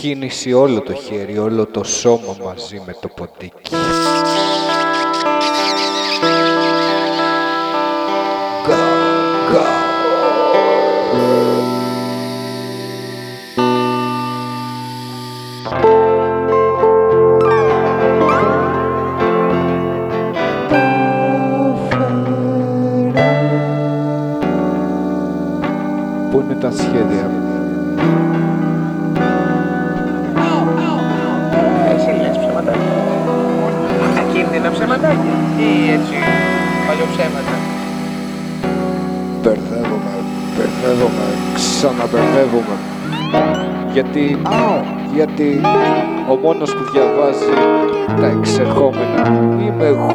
Κίνηση όλο το χέρι, όλο το σώμα μαζί με το ποντίκι. Go, go. Πού είναι τα σχέδια; Ακίνδυνα ψεματάκια ή έτσι παλιοψέματα. Μπερδεύομαι, μπερδεύομαι, ξαναμπερδεύομαι. Γιατί, γιατί ο μόνος που διαβάζει τα εξερχόμενα είμαι εγώ.